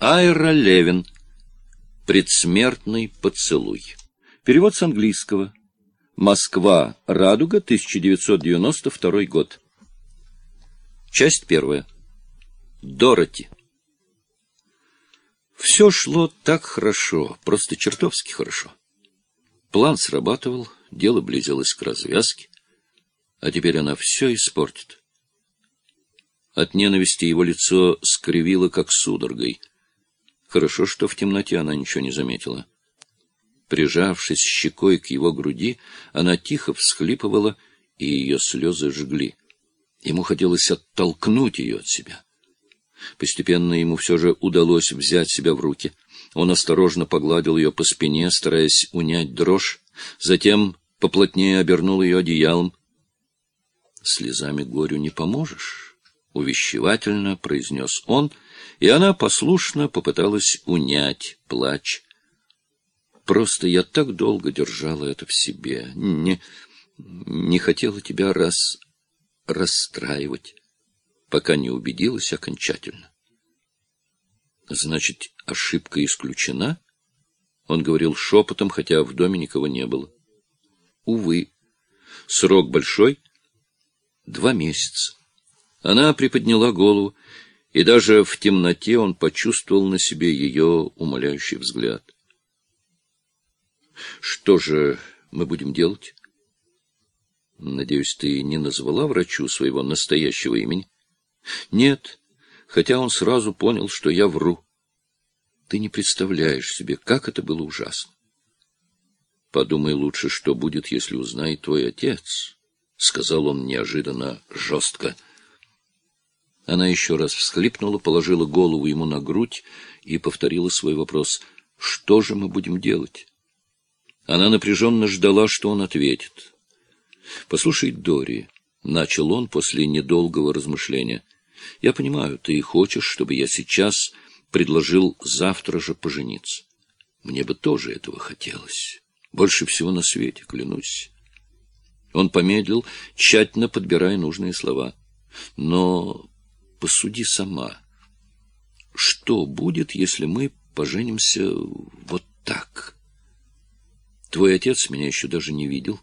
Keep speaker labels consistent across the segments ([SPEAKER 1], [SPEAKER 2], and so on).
[SPEAKER 1] Айра Левин. Предсмертный поцелуй. Перевод с английского. Москва. Радуга. 1992 год. Часть первая. Дороти. Все шло так хорошо, просто чертовски хорошо. План срабатывал, дело близилось к развязке, а теперь она все испортит. От ненависти его лицо скривило, как судорогой. Хорошо, что в темноте она ничего не заметила. Прижавшись щекой к его груди, она тихо всхлипывала, и ее слезы жгли. Ему хотелось оттолкнуть ее от себя. Постепенно ему все же удалось взять себя в руки. Он осторожно погладил ее по спине, стараясь унять дрожь, затем поплотнее обернул ее одеялом. «Слезами горю не поможешь», — увещевательно произнес он, и она послушно попыталась унять плач. «Просто я так долго держала это в себе, не, не хотела тебя раз расстраивать» пока не убедилась окончательно. Значит, ошибка исключена? Он говорил шепотом, хотя в доме никого не было. Увы, срок большой — два месяца. Она приподняла голову, и даже в темноте он почувствовал на себе ее умоляющий взгляд. Что же мы будем делать? Надеюсь, ты не назвала врачу своего настоящего имени? Нет, хотя он сразу понял, что я вру. Ты не представляешь себе, как это было ужасно. Подумай лучше, что будет, если узнает твой отец, — сказал он неожиданно жестко. Она еще раз всхлипнула, положила голову ему на грудь и повторила свой вопрос. «Что же мы будем делать?» Она напряженно ждала, что он ответит. «Послушай, Дори», — начал он после недолгого размышления, — я понимаю, ты хочешь, чтобы я сейчас предложил завтра же пожениться. Мне бы тоже этого хотелось. Больше всего на свете, клянусь. Он помедлил, тщательно подбирая нужные слова. Но посуди сама. Что будет, если мы поженимся вот так? Твой отец меня еще даже не видел.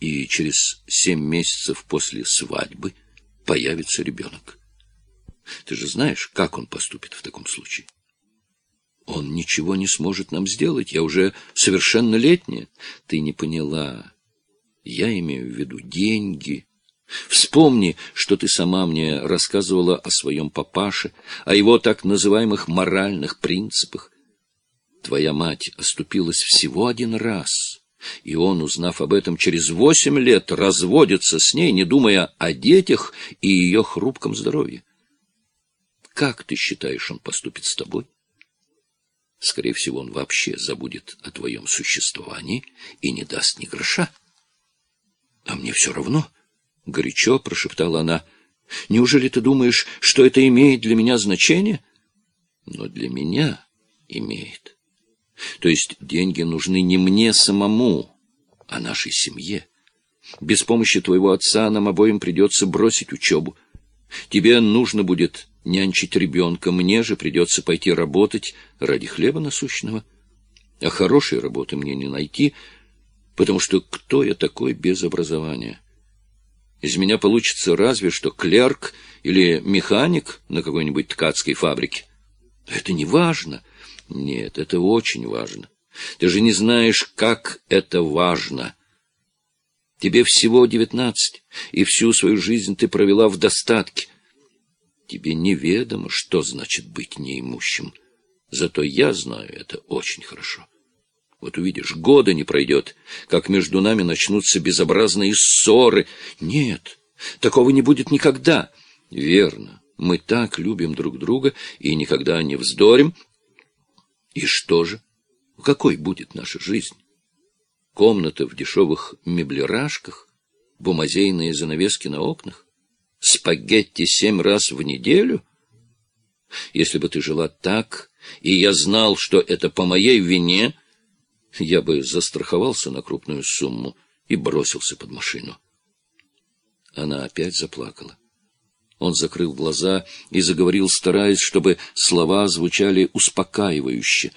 [SPEAKER 1] И через семь месяцев после свадьбы — появится ребенок. Ты же знаешь, как он поступит в таком случае? Он ничего не сможет нам сделать, я уже совершеннолетняя. Ты не поняла. Я имею в виду деньги. Вспомни, что ты сама мне рассказывала о своем папаше, о его так называемых моральных принципах. Твоя мать оступилась всего один раз. И он, узнав об этом через восемь лет, разводится с ней, не думая о детях и ее хрупком здоровье. Как ты считаешь, он поступит с тобой? Скорее всего, он вообще забудет о твоем существовании и не даст ни гроша. — А мне все равно, — горячо прошептала она. — Неужели ты думаешь, что это имеет для меня значение? — Но для меня имеет. То есть деньги нужны не мне самому, а нашей семье. Без помощи твоего отца нам обоим придется бросить учебу. Тебе нужно будет нянчить ребенка, мне же придется пойти работать ради хлеба насущного. А хорошей работы мне не найти, потому что кто я такой без образования? Из меня получится разве что клерк или механик на какой-нибудь ткацкой фабрике. Это не важно. Нет, это очень важно. Ты же не знаешь, как это важно. Тебе всего девятнадцать, и всю свою жизнь ты провела в достатке. Тебе неведомо, что значит быть неимущим. Зато я знаю это очень хорошо. Вот увидишь, года не пройдет, как между нами начнутся безобразные ссоры. Нет, такого не будет никогда. Верно, мы так любим друг друга и никогда не вздорим, и что же? Какой будет наша жизнь? Комната в дешевых меблерашках, бумазейные занавески на окнах, спагетти семь раз в неделю? Если бы ты жила так, и я знал, что это по моей вине, я бы застраховался на крупную сумму и бросился под машину. Она опять заплакала. Он закрыл глаза и заговорил, стараясь, чтобы слова звучали успокаивающе.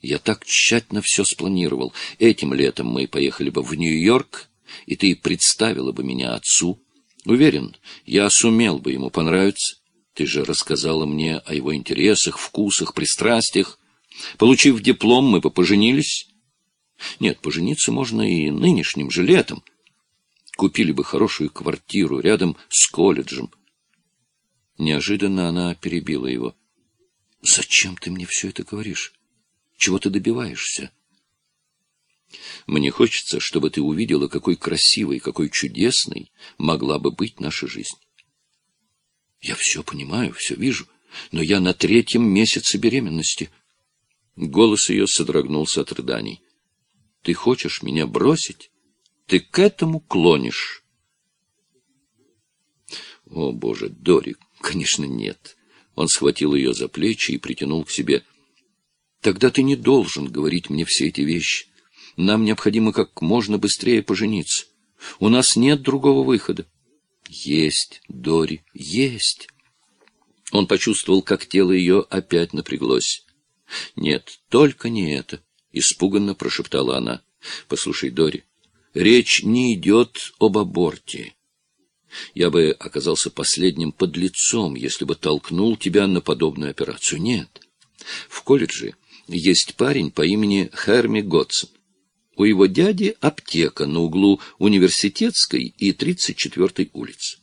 [SPEAKER 1] Я так тщательно все спланировал. Этим летом мы поехали бы в Нью-Йорк, и ты представила бы меня отцу. Уверен, я сумел бы ему понравиться. Ты же рассказала мне о его интересах, вкусах, пристрастиях. Получив диплом, мы бы поженились. Нет, пожениться можно и нынешним же летом. Купили бы хорошую квартиру рядом с колледжем. Неожиданно она перебила его. — Зачем ты мне все это говоришь? Чего ты добиваешься? Мне хочется, чтобы ты увидела, какой красивой, какой чудесной могла бы быть наша жизнь. Я все понимаю, все вижу, но я на третьем месяце беременности. Голос ее содрогнулся от рыданий. Ты хочешь меня бросить? Ты к этому клонишь? О, Боже, Дорик, Конечно, нет. Он схватил ее за плечи и притянул к себе. Тогда ты не должен говорить мне все эти вещи. Нам необходимо как можно быстрее пожениться. У нас нет другого выхода. Есть, Дори, есть. Он почувствовал, как тело ее опять напряглось. Нет, только не это, испуганно прошептала она. Послушай, Дори, речь не идет об аборте. Я бы оказался последним подлецом, если бы толкнул тебя на подобную операцию. Нет. В колледже есть парень по имени Херми Готсон. У его дяди аптека на углу Университетской и 34-й улицы.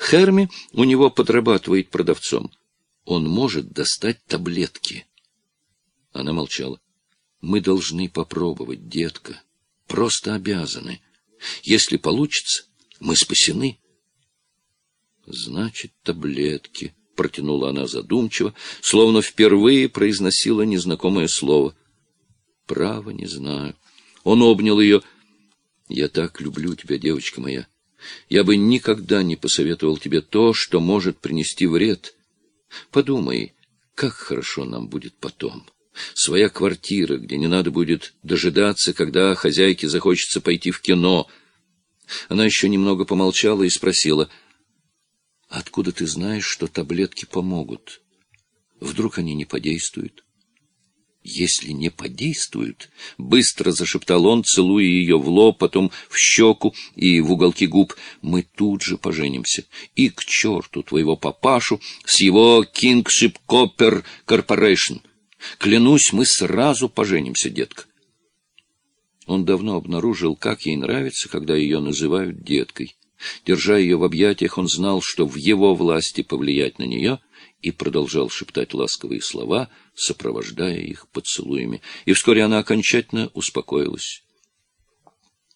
[SPEAKER 1] Херми у него подрабатывает продавцом. Он может достать таблетки. Она молчала. Мы должны попробовать, детка. Просто обязаны. Если получится, мы спасены. Значит, таблетки, — протянула она задумчиво, словно впервые произносила незнакомое слово. Право не знаю. Он обнял ее. Я так люблю тебя, девочка моя. Я бы никогда не посоветовал тебе то, что может принести вред. Подумай, как хорошо нам будет потом. Своя квартира, где не надо будет дожидаться, когда хозяйке захочется пойти в кино. Она еще немного помолчала и спросила — Откуда ты знаешь, что таблетки помогут? Вдруг они не подействуют? Если не подействуют, быстро зашептал он, целуя ее в лоб, потом в щеку и в уголки губ, мы тут же поженимся. И к черту твоего папашу с его Kingship Copper Corporation. Клянусь, мы сразу поженимся, детка. Он давно обнаружил, как ей нравится, когда ее называют деткой. Держа ее в объятиях, он знал, что в его власти повлиять на нее, и продолжал шептать ласковые слова, сопровождая их поцелуями. И вскоре она окончательно успокоилась.